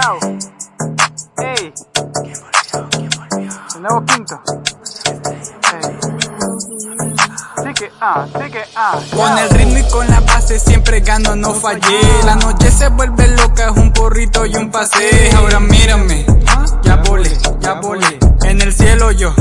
Yao. Ey. El nuevo quinto. Ah, ah. Con el ritmo y con la base siempre gano, no fallé. La noche se vuelve loca, es un porrito y un pase. Ahora mírame, ya volé, ya volé. En el cielo yo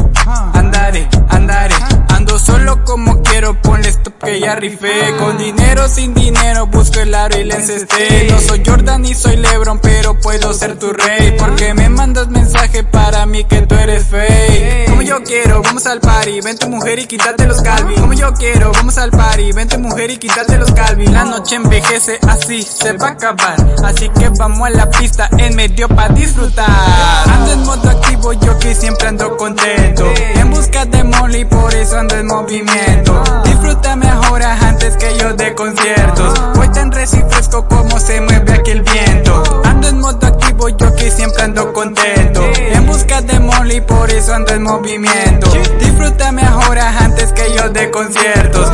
andaré, andaré. Ando solo como quiero, ponle stop que ya rifé. Con dinero, sin dinero, busco el aro y le encesté. No soy Jordan ni soy Lebron, puedo ser tu rey. Porque me mandas mensaje para mí que tú eres fake. Como yo quiero, vamos al party, ven tu mujer y quítate los calvin. Como yo quiero, vamos al party, ven tu mujer y quítate los calvin. La noche envejece así, se va a acabar. Así que vamos a la pista en medio para disfrutar. Ando en modo activo, yo que siempre ando contento. En busca de molly, por eso ando en movimiento. Disfrútame ahora antes que yo de conciertos. Siempre ando contento. En busca de molly, por eso ando en movimiento. Disfrútame ahora antes que yo de conciertos.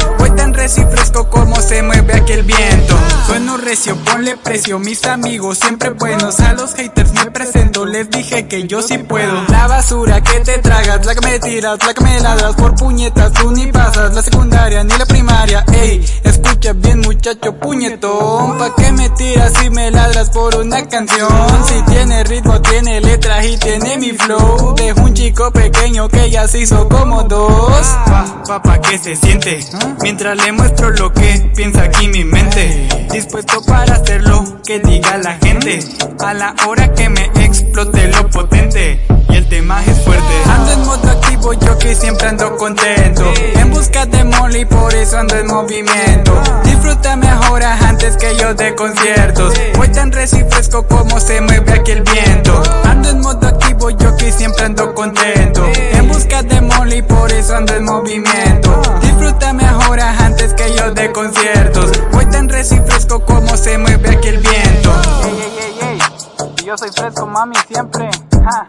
Tan reci fresco como se mueve aquí el viento. Sueno recio, ponle precio. Mis amigos siempre buenos. A los haters me presento, les dije que yo sí puedo. La basura que te tragas, la que me tiras, la que me ladras por puñetas. Tú ni pasas la secundaria ni la primaria. Ey, escucha bien, muchacho puñetón. Pa' que me tiras y me ladras por una canción. Si tiene ritmo, tiene letras y tiene mi flow. De un chico pequeño que ya se hizo como dos. Pa, pa, pa, que se siente. Mientras le muestro lo que piensa aquí mi mente. Dispuesto para hacer lo que diga la gente. A la hora que me explote lo potente. Y el tema es fuerte. Ando en modo activo, yo que siempre ando contento. En busca de molly, por eso ando en movimiento. Disfrútame ahora antes que yo de conciertos. Voy tan fresco como se mueve aquí el viento. Ando en modo activo, yo que siempre ando contento. En busca de molly, por eso ando en movimiento. De conciertos. Voy tan reci fresco como se mueve aquí el viento. Ey, ey, ey, ey. Yo soy fresco, mami, siempre. Ja.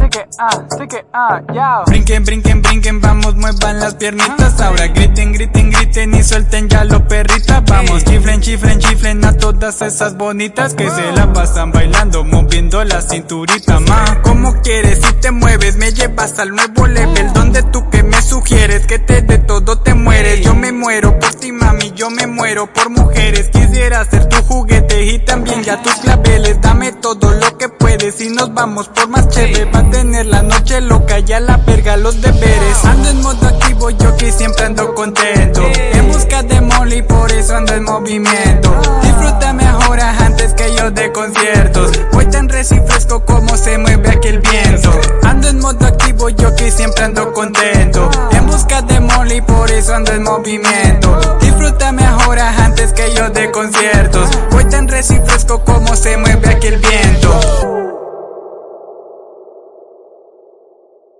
Sí que ah, sí que ah, yao. Brinquen, brinquen, brinquen, vamos, muevan las piernitas. Ahora griten, griten, griten y suelten ya lo perritas. Vamos, chiflen, chiflen, chiflen a todas esas bonitas que se la pasan bailando, moviendo la cinturita. Ma, como quieres, si te mueves, me llevas al nuevo level. Donde tú que me sugieres que te muero por mujeres. Quisiera ser tu juguete y también ya tus claveles. Dame todo lo que puedes y nos vamos por más chévere. Va a tener la noche loca, ya la verga los deberes. Ando en modo activo, yo que siempre ando contento. En busca de molly, por eso ando en movimiento. Disfrútame ahora antes que yo de conciertos. Voy tan reci fresco como se mueve aquí el viento. Ando en modo activo, yo que siempre ando contento. En busca de molly, por eso ando en movimiento. Disfruta mejoras antes que yo de conciertos. Voy tan fresco como se mueve aquí el viento.